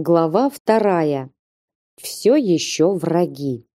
Глава вторая. Все еще враги.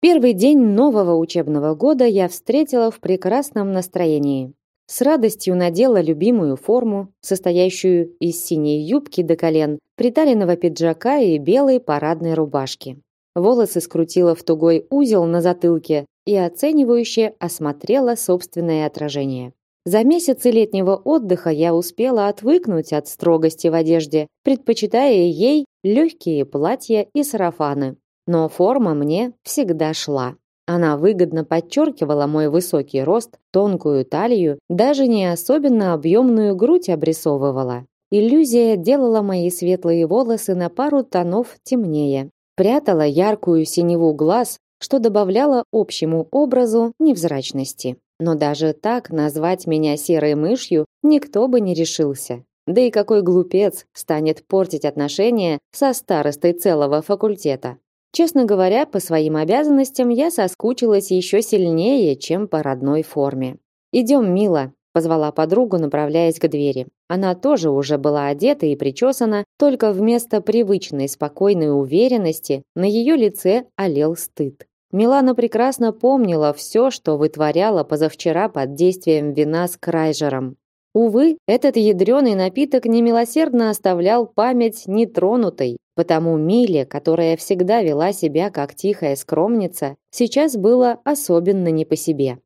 Первый день нового учебного года я встретила в прекрасном настроении. С радостью надела любимую форму, состоящую из синей юбки до колен, приталенного пиджака и белой парадной рубашки. Волосы скрутила в тугой узел на затылке и оценивающе осмотрела собственное отражение. За месяцы летнего отдыха я успела отвыкнуть от строгости в одежде, предпочитая ей легкие платья и сарафаны. Но форма мне всегда шла. Она выгодно подчеркивала мой высокий рост, тонкую талию, даже не особенно объемную грудь обрисовывала. Иллюзия делала мои светлые волосы на пару тонов темнее, прятала яркую синеву глаз, что добавляло общему образу невзрачности. Но даже так назвать меня серой мышью никто бы не решился. Да и какой глупец станет портить отношения со старостой целого факультета. Честно говоря, по своим обязанностям я соскучилась еще сильнее, чем по родной форме. «Идем, мила», — позвала подругу, направляясь к двери. Она тоже уже была одета и причесана, только вместо привычной спокойной уверенности на ее лице олел стыд. Милана прекрасно помнила все, что вытворяла позавчера под действием вина с Крайжером. Увы, этот ядреный напиток немилосердно оставлял память нетронутой, потому Миле, которая всегда вела себя как тихая скромница, сейчас было особенно не по себе.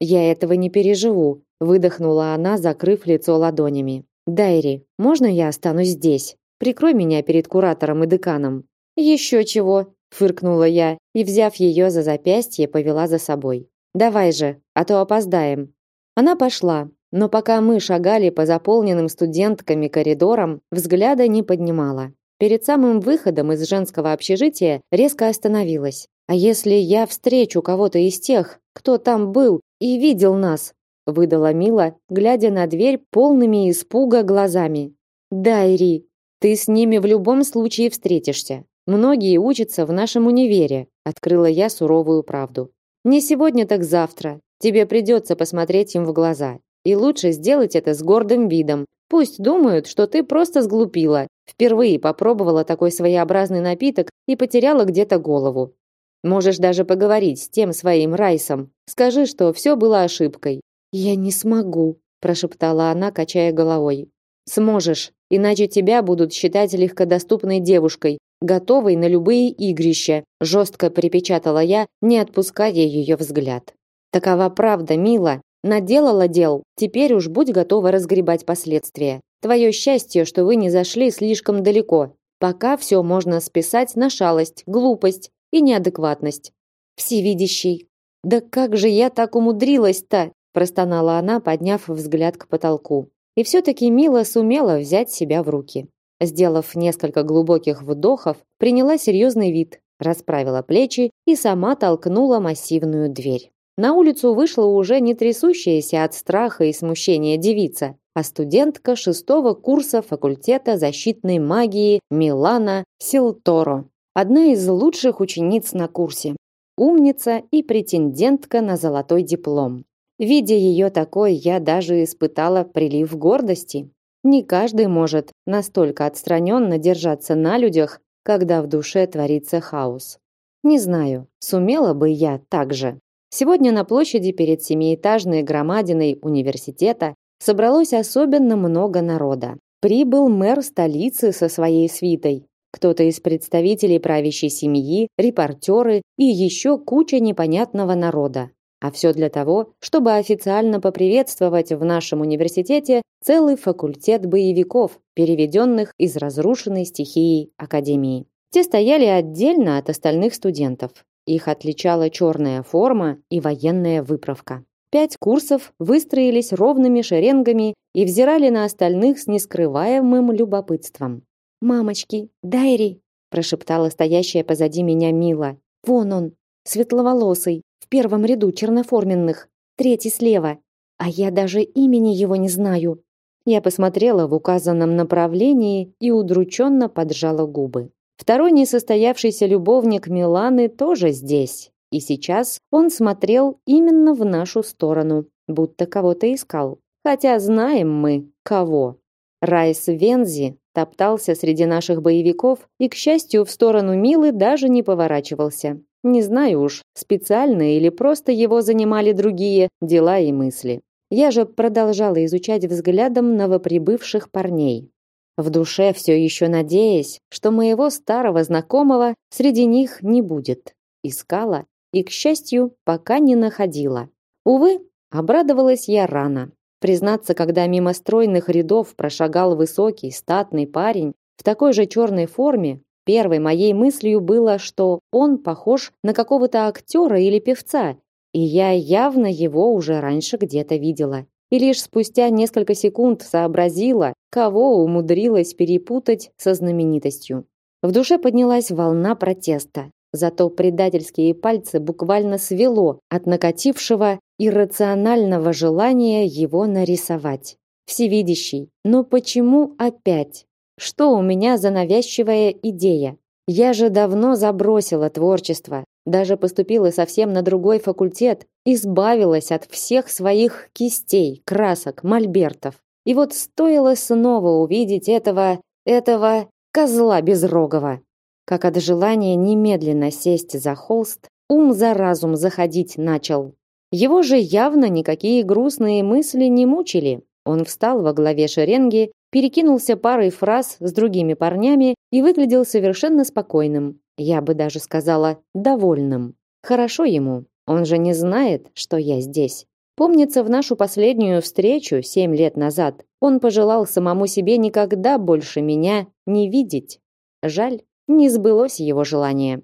«Я этого не переживу», — выдохнула она, закрыв лицо ладонями. «Дайри, можно я останусь здесь? Прикрой меня перед куратором и деканом». «Еще чего», фыркнула я и, взяв ее за запястье, повела за собой. Давай же, а то опоздаем. Она пошла, но пока мы шагали по заполненным студентками коридорам, взгляда не поднимала. Перед самым выходом из женского общежития резко остановилась. А если я встречу кого-то из тех, кто там был и видел нас? выдала Мила, глядя на дверь полными испуга глазами. Дайри, ты с ними в любом случае встретишься. Многие учатся в нашем универе, открыла я суровую правду. Не сегодня, так завтра. Тебе придется посмотреть им в глаза. И лучше сделать это с гордым видом. Пусть думают, что ты просто сглупила, впервые попробовала такой своеобразный напиток и потеряла где-то голову. Можешь даже поговорить с тем своим Райсом. Скажи, что все было ошибкой. Я не смогу, прошептала она, качая головой. Сможешь, иначе тебя будут считать легкодоступной девушкой, готовой на любые игрища, жестко припечатала я, не отпуская ее взгляд. Такова правда, мила. Наделала дел, теперь уж будь готова разгребать последствия. Твое счастье, что вы не зашли слишком далеко. Пока все можно списать на шалость, глупость и неадекватность. Всевидящий. Да как же я так умудрилась-то? простонала она, подняв взгляд к потолку. И все таки Мила сумела взять себя в руки. Сделав несколько глубоких вдохов, приняла серьезный вид, расправила плечи и сама толкнула массивную дверь. На улицу вышла уже не трясущаяся от страха и смущения девица, а студентка шестого курса факультета защитной магии Милана Силторо. Одна из лучших учениц на курсе. Умница и претендентка на золотой диплом. Видя ее такой, я даже испытала прилив гордости. Не каждый может настолько отстраненно держаться на людях, когда в душе творится хаос. Не знаю, сумела бы я так же. Сегодня на площади перед семиэтажной громадиной университета собралось особенно много народа. Прибыл мэр столицы со своей свитой, кто-то из представителей правящей семьи, репортеры и еще куча непонятного народа. А все для того, чтобы официально поприветствовать в нашем университете целый факультет боевиков, переведенных из разрушенной стихией академии. Те стояли отдельно от остальных студентов. Их отличала черная форма и военная выправка. Пять курсов выстроились ровными шеренгами и взирали на остальных с нескрываемым любопытством. «Мамочки, Дайри!» прошептала стоящая позади меня Мила. «Вон он, светловолосый, первом ряду черноформенных, третий слева. А я даже имени его не знаю. Я посмотрела в указанном направлении и удрученно поджала губы. Второй несостоявшийся любовник Миланы тоже здесь. И сейчас он смотрел именно в нашу сторону, будто кого-то искал. Хотя знаем мы, кого. Райс Вензи топтался среди наших боевиков и, к счастью, в сторону Милы даже не поворачивался. Не знаю уж, специально или просто его занимали другие дела и мысли. Я же продолжала изучать взглядом новоприбывших парней. В душе все еще надеясь, что моего старого знакомого среди них не будет. Искала и, к счастью, пока не находила. Увы, обрадовалась я рано. Признаться, когда мимо стройных рядов прошагал высокий, статный парень в такой же черной форме, первой моей мыслью было, что он похож на какого-то актера или певца, и я явно его уже раньше где-то видела. И лишь спустя несколько секунд сообразила, кого умудрилась перепутать со знаменитостью. В душе поднялась волна протеста. Зато предательские пальцы буквально свело от накатившего иррационального желания его нарисовать. Всевидящий, но почему опять? Что у меня за навязчивая идея? Я же давно забросила творчество, даже поступила совсем на другой факультет, избавилась от всех своих кистей, красок, мольбертов. И вот стоило снова увидеть этого, этого козла безрогого. Как от желания немедленно сесть за холст, ум за разум заходить начал. Его же явно никакие грустные мысли не мучили. Он встал во главе шеренги, перекинулся парой фраз с другими парнями и выглядел совершенно спокойным. Я бы даже сказала, довольным. Хорошо ему. Он же не знает, что я здесь. Помнится, в нашу последнюю встречу семь лет назад он пожелал самому себе никогда больше меня не видеть. Жаль, не сбылось его желание.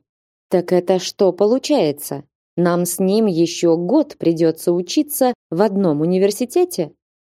Так это что получается? Нам с ним еще год придется учиться в одном университете?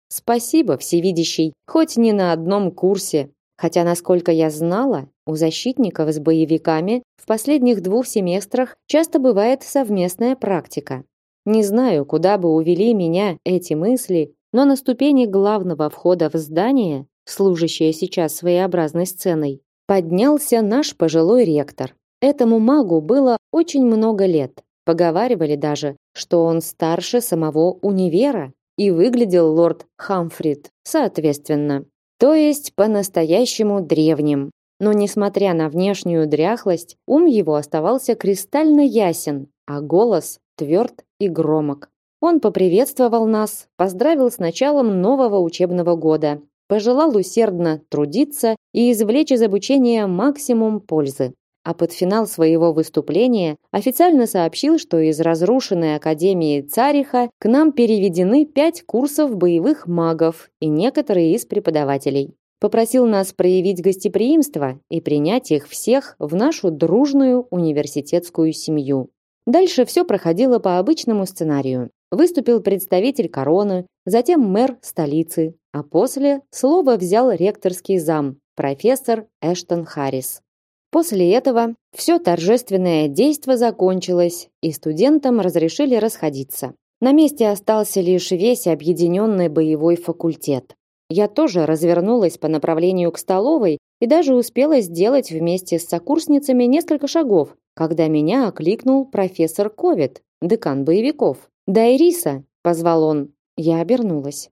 Спасибо, всевидящий, хоть не на одном курсе. Хотя, насколько я знала, у защитников с боевиками в последних двух семестрах часто бывает совместная практика. Не знаю, куда бы увели меня эти мысли, но на ступени главного входа в здание, служащее сейчас своеобразной сценой, поднялся наш пожилой ректор. Этому магу было очень много лет. Поговаривали даже, что он старше самого универа, и выглядел лорд Хамфрид соответственно. То есть по-настоящему древним. Но несмотря на внешнюю дряхлость, ум его оставался кристально ясен, а голос тверд и громок. Он поприветствовал нас, поздравил с началом нового учебного года, пожелал усердно трудиться и извлечь из обучения максимум пользы а под финал своего выступления официально сообщил, что из разрушенной Академии Цариха к нам переведены пять курсов боевых магов и некоторые из преподавателей. Попросил нас проявить гостеприимство и принять их всех в нашу дружную университетскую семью. Дальше все проходило по обычному сценарию. Выступил представитель короны, затем мэр столицы, а после слово взял ректорский зам, профессор Эштон Харрис. После этого все торжественное действо закончилось, и студентам разрешили расходиться. На месте остался лишь весь объединенный боевой факультет. Я тоже развернулась по направлению к столовой и даже успела сделать вместе с сокурсницами несколько шагов, когда меня окликнул профессор Ковид, декан боевиков. «Дайриса!» – позвал он. Я обернулась.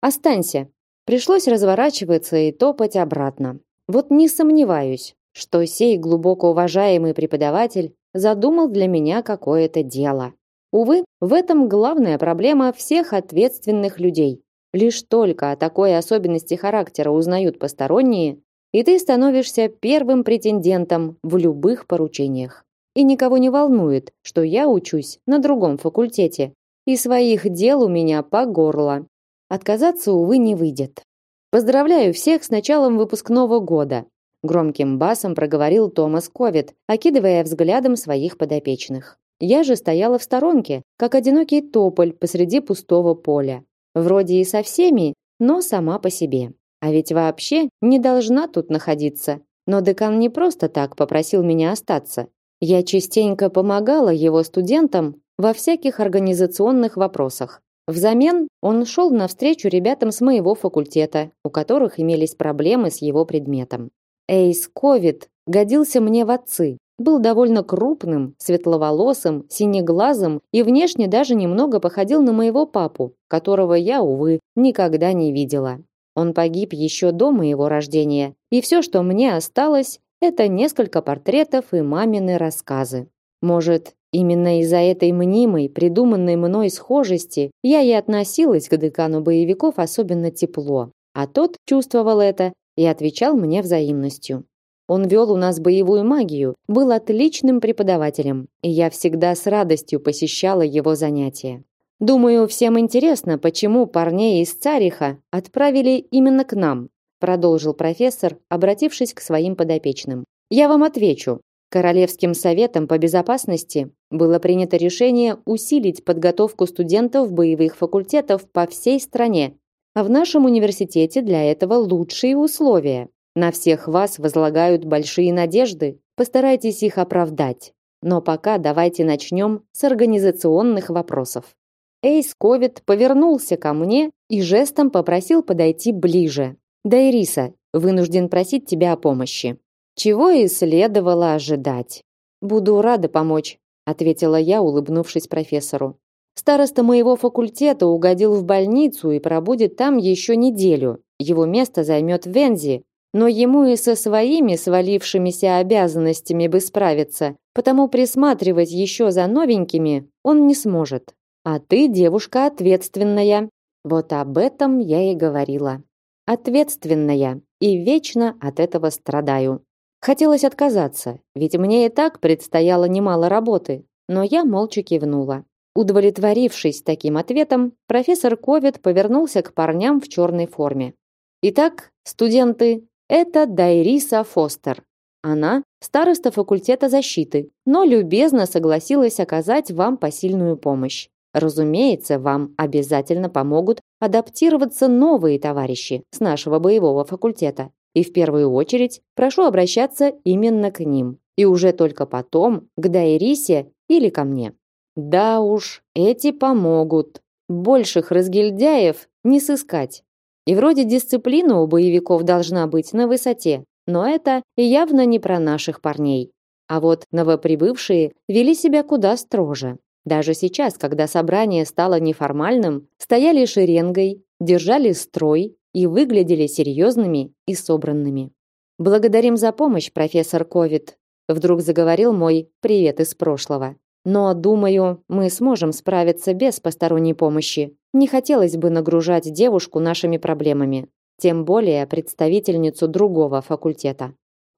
«Останься!» Пришлось разворачиваться и топать обратно. Вот не сомневаюсь, что сей глубоко уважаемый преподаватель задумал для меня какое-то дело. Увы, в этом главная проблема всех ответственных людей. Лишь только о такой особенности характера узнают посторонние, и ты становишься первым претендентом в любых поручениях. И никого не волнует, что я учусь на другом факультете, и своих дел у меня по горло. Отказаться, увы, не выйдет. Поздравляю всех с началом выпускного года громким басом проговорил Томас Ковит, окидывая взглядом своих подопечных. Я же стояла в сторонке, как одинокий тополь посреди пустого поля. Вроде и со всеми, но сама по себе. А ведь вообще не должна тут находиться. Но декан не просто так попросил меня остаться. Я частенько помогала его студентам во всяких организационных вопросах. Взамен он шел навстречу ребятам с моего факультета, у которых имелись проблемы с его предметом. Эйс Ковид годился мне в отцы. Был довольно крупным, светловолосым, синеглазым и внешне даже немного походил на моего папу, которого я, увы, никогда не видела. Он погиб еще до моего рождения, и все, что мне осталось, это несколько портретов и мамины рассказы. Может, именно из-за этой мнимой, придуманной мной схожести я и относилась к декану боевиков особенно тепло, а тот чувствовал это и отвечал мне взаимностью. Он вел у нас боевую магию, был отличным преподавателем, и я всегда с радостью посещала его занятия. Думаю, всем интересно, почему парней из Цариха отправили именно к нам, продолжил профессор, обратившись к своим подопечным. Я вам отвечу. Королевским советом по безопасности было принято решение усилить подготовку студентов боевых факультетов по всей стране. А в нашем университете для этого лучшие условия. На всех вас возлагают большие надежды. Постарайтесь их оправдать. Но пока давайте начнем с организационных вопросов. Эйс Ковид повернулся ко мне и жестом попросил подойти ближе. «Дайриса, вынужден просить тебя о помощи». Чего и следовало ожидать. «Буду рада помочь», ответила я, улыбнувшись профессору. Староста моего факультета угодил в больницу и пробудет там еще неделю. Его место займет Вензи, но ему и со своими свалившимися обязанностями бы справиться, потому присматривать еще за новенькими он не сможет. А ты девушка ответственная. Вот об этом я и говорила. Ответственная и вечно от этого страдаю. Хотелось отказаться, ведь мне и так предстояло немало работы, но я молча кивнула. Удовлетворившись таким ответом, профессор Ковид повернулся к парням в черной форме. Итак, студенты, это Дайриса Фостер. Она староста факультета защиты, но любезно согласилась оказать вам посильную помощь. Разумеется, вам обязательно помогут адаптироваться новые товарищи с нашего боевого факультета. И в первую очередь прошу обращаться именно к ним. И уже только потом к Дайрисе или ко мне. Да уж, эти помогут. Больших разгильдяев не сыскать. И вроде дисциплина у боевиков должна быть на высоте, но это явно не про наших парней. А вот новоприбывшие вели себя куда строже. Даже сейчас, когда собрание стало неформальным, стояли шеренгой, держали строй и выглядели серьезными и собранными. Благодарим за помощь, профессор Ковид, вдруг заговорил мой привет из прошлого. Но, думаю, мы сможем справиться без посторонней помощи. Не хотелось бы нагружать девушку нашими проблемами, тем более представительницу другого факультета.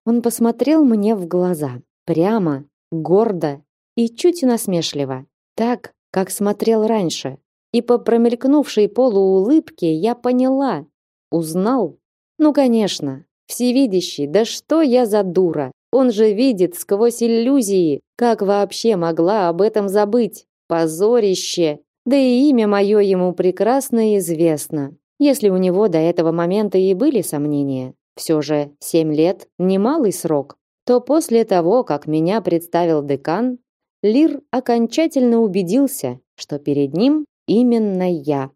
Он посмотрел мне в глаза, прямо, гордо и чуть насмешливо так, как смотрел раньше. И по промелькнувшей полуулыбке я поняла, узнал. Ну, конечно, всевидящий, да что я за дура? Он же видит сквозь иллюзии. Как вообще могла об этом забыть? Позорище. Да и имя мое ему прекрасно известно. Если у него до этого момента и были сомнения, все же семь лет – немалый срок, то после того, как меня представил декан, Лир окончательно убедился, что перед ним именно я.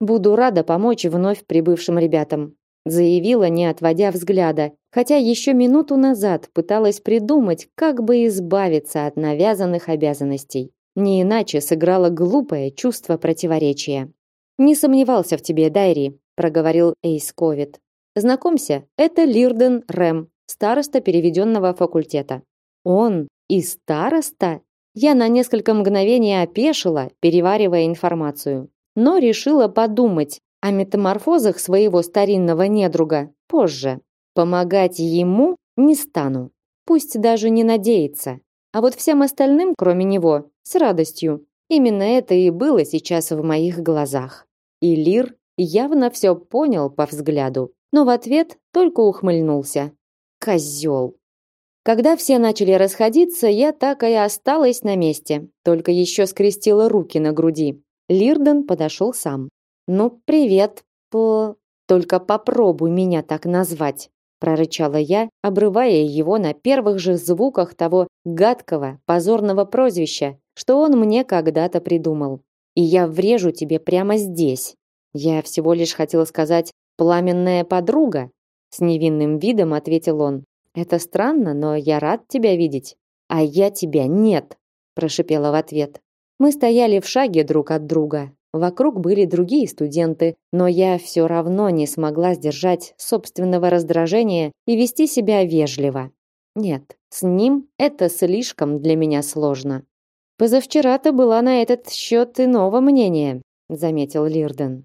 Буду рада помочь вновь прибывшим ребятам, заявила, не отводя взгляда, хотя еще минуту назад пыталась придумать, как бы избавиться от навязанных обязанностей. Не иначе сыграло глупое чувство противоречия. Не сомневался в тебе, Дайри, проговорил Эйс Ковид. Знакомься, это Лирден Рэм, староста переведенного факультета. Он и староста? Я на несколько мгновений опешила, переваривая информацию, но решила подумать о метаморфозах своего старинного недруга позже. Помогать ему не стану. Пусть даже не надеется. А вот всем остальным, кроме него, с радостью. Именно это и было сейчас в моих глазах. И Лир явно все понял по взгляду, но в ответ только ухмыльнулся. Козел. Когда все начали расходиться, я так и осталась на месте, только еще скрестила руки на груди. Лирден подошел сам. «Ну, привет, по... Только попробуй меня так назвать», прорычала я, обрывая его на первых же звуках того гадкого, позорного прозвища, что он мне когда-то придумал. «И я врежу тебе прямо здесь». Я всего лишь хотела сказать «пламенная подруга», с невинным видом ответил он. Это странно, но я рад тебя видеть. А я тебя нет, прошипела в ответ. Мы стояли в шаге друг от друга, Вокруг были другие студенты, но я все равно не смогла сдержать собственного раздражения и вести себя вежливо. Нет, с ним это слишком для меня сложно. Позавчера ты была на этот счет иного мнения, заметил Лирден.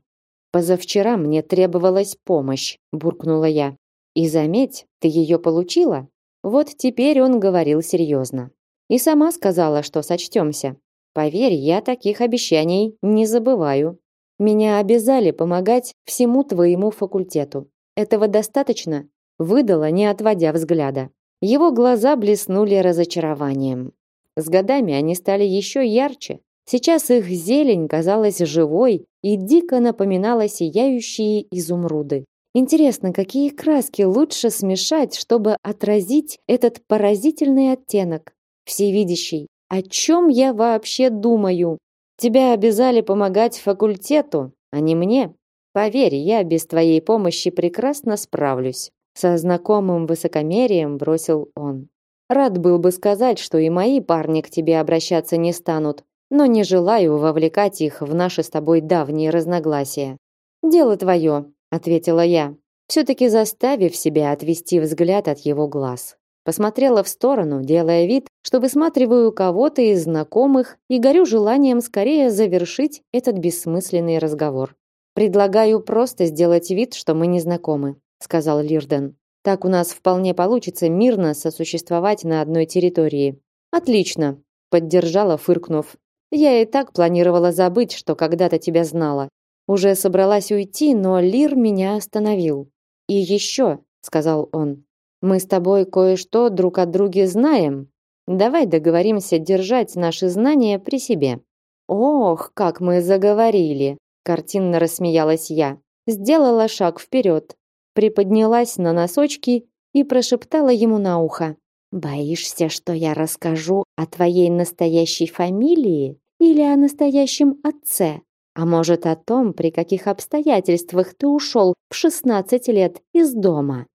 Позавчера мне требовалась помощь, буркнула я. И заметь, ты ее получила. Вот теперь он говорил серьезно. И сама сказала, что сочтемся. Поверь, я таких обещаний не забываю. Меня обязали помогать всему твоему факультету. Этого достаточно? Выдала, не отводя взгляда. Его глаза блеснули разочарованием. С годами они стали еще ярче. Сейчас их зелень казалась живой и дико напоминала сияющие изумруды. Интересно, какие краски лучше смешать, чтобы отразить этот поразительный оттенок? Всевидящий, о чем я вообще думаю? Тебя обязали помогать факультету, а не мне. Поверь, я без твоей помощи прекрасно справлюсь. Со знакомым высокомерием бросил он. Рад был бы сказать, что и мои парни к тебе обращаться не станут, но не желаю вовлекать их в наши с тобой давние разногласия. Дело твое, ответила я, все-таки заставив себя отвести взгляд от его глаз. Посмотрела в сторону, делая вид, что высматриваю кого-то из знакомых и горю желанием скорее завершить этот бессмысленный разговор. Предлагаю просто сделать вид, что мы не знакомы, сказал Лирден. Так у нас вполне получится мирно сосуществовать на одной территории. Отлично, поддержала, фыркнув. Я и так планировала забыть, что когда-то тебя знала. Уже собралась уйти, но Лир меня остановил. И еще, сказал он, мы с тобой кое-что друг о друге знаем. Давай договоримся держать наши знания при себе. Ох, как мы заговорили, картинно рассмеялась я. Сделала шаг вперед, приподнялась на носочки и прошептала ему на ухо: "Боишься, что я расскажу о твоей настоящей фамилии или о настоящем отце? А может, о том, при каких обстоятельствах ты ушел в 16 лет из дома?"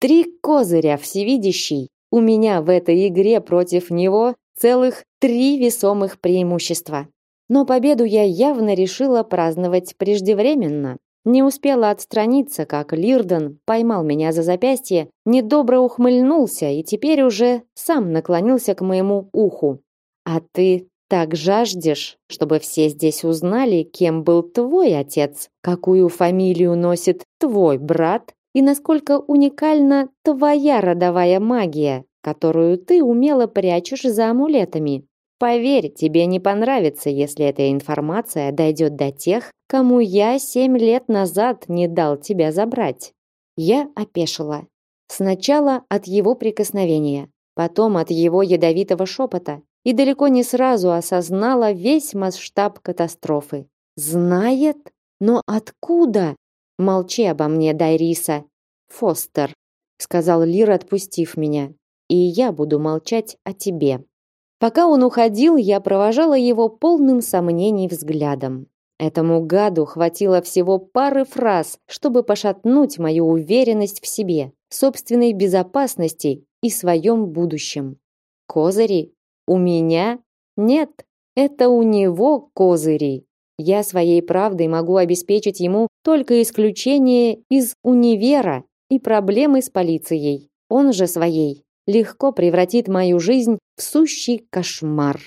Три козыря всевидящий. У меня в этой игре против него целых три весомых преимущества. Но победу я явно решила праздновать преждевременно. Не успела отстраниться, как Лирден поймал меня за запястье, недобро ухмыльнулся и теперь уже сам наклонился к моему уху. «А ты так жаждешь, чтобы все здесь узнали, кем был твой отец, какую фамилию носит твой брат и насколько уникальна твоя родовая магия, которую ты умело прячешь за амулетами. Поверь, тебе не понравится, если эта информация дойдет до тех, кому я семь лет назад не дал тебя забрать. Я опешила. Сначала от его прикосновения, потом от его ядовитого шепота, и далеко не сразу осознала весь масштаб катастрофы. Знает? Но откуда? Молчи обо мне, Дайриса. Фостер, сказал Лир, отпустив меня. И я буду молчать о тебе. Пока он уходил, я провожала его полным сомнений взглядом. Этому гаду хватило всего пары фраз, чтобы пошатнуть мою уверенность в себе, собственной безопасности и своем будущем. Козыри? У меня? Нет, это у него козыри. Я своей правдой могу обеспечить ему только исключение из универа и проблемы с полицией. Он же своей легко превратит мою жизнь в сущий кошмар.